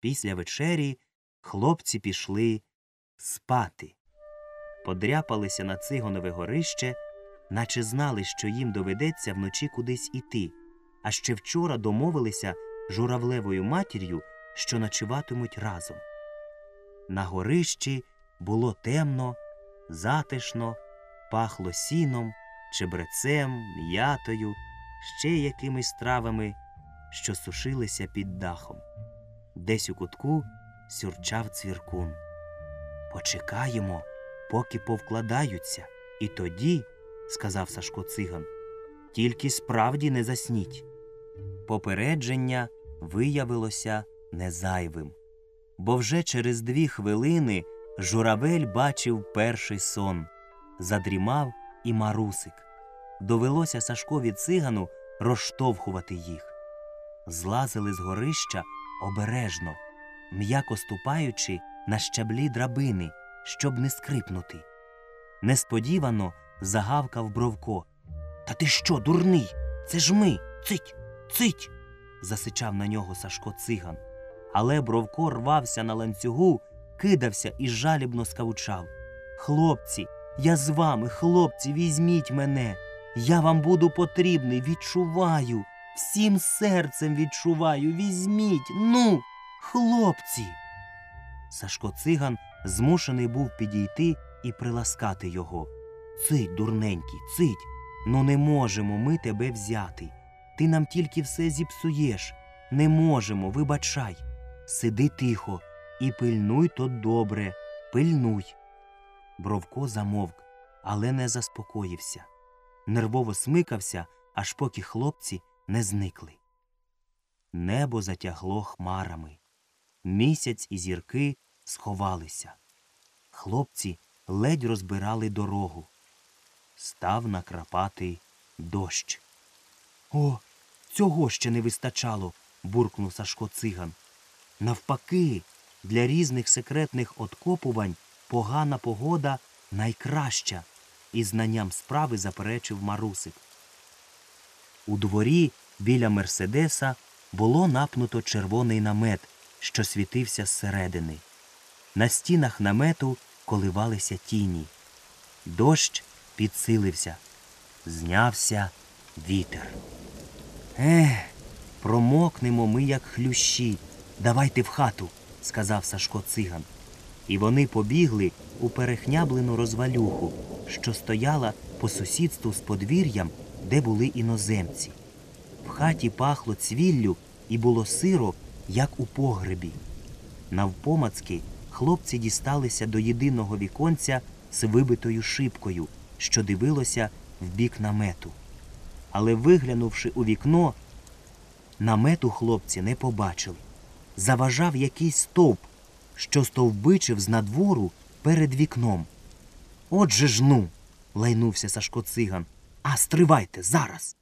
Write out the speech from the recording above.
Після вечері хлопці пішли спати. Подряпалися на цигонове горище, наче знали, що їм доведеться вночі кудись іти, а ще вчора домовилися журавлевою матір'ю, що ночуватимуть разом. На горищі було темно, затишно, пахло сіном, чебрецем, м'ятою, ще якимись травами, що сушилися під дахом. Десь у кутку сюрчав цвіркун. Почекаємо, поки повкладаються, і тоді, сказав Сашко циган, тільки справді не засніть. Попередження виявилося незайвим, бо вже через дві хвилини журавель бачив перший сон, задрімав і марусик. Довелося Сашкові цигану розштовхувати їх. Злазили з горища обережно, м'яко ступаючи на щаблі драбини, щоб не скрипнути. Несподівано загавкав Бровко. Та ти що, дурний? Це ж ми. Цить, цить. засичав на нього Сашко циган. Але Бровко рвався на ланцюгу, кидався і жалібно скавучав. Хлопці, я з вами, хлопці, візьміть мене. Я вам буду потрібний, відчуваю, всім серцем відчуваю, візьміть, ну, хлопці. Сашко циган змушений був підійти і приласкати його. Цить, дурненький, цить, ну не можемо ми тебе взяти. Ти нам тільки все зіпсуєш. Не можемо, вибачай. Сиди тихо і пильнуй то добре, пильнуй. Бровко замовк, але не заспокоївся. Нервово смикався, аж поки хлопці не зникли. Небо затягло хмарами. Місяць і зірки сховалися. Хлопці ледь розбирали дорогу. Став накрапати дощ. О, цього ще не вистачало, буркнув Сашко циган. Навпаки, для різних секретних откопувань погана погода найкраща, із знанням справи заперечив Марусик. У дворі біля Мерседеса було напнуто червоний намет, що світився зсередини. На стінах намету коливалися тіні. Дощ підсилився, знявся вітер. Ех, промокнемо ми, як хлющі. Давайте в хату, сказав Сашко циган. І вони побігли у перехняблену розвалюху, що стояла по сусідству з подвір'ям, де були іноземці. Хаті пахло цвіллю і було сиро, як у погребі. Навпомацки хлопці дісталися до єдиного віконця з вибитою шибкою, що дивилося в бік намету. Але, виглянувши у вікно, намету хлопці не побачили. Заважав якийсь стовп, що стовбичив з надвору перед вікном. Отже ж ну, лайнувся Сашко циган. А стривайте зараз.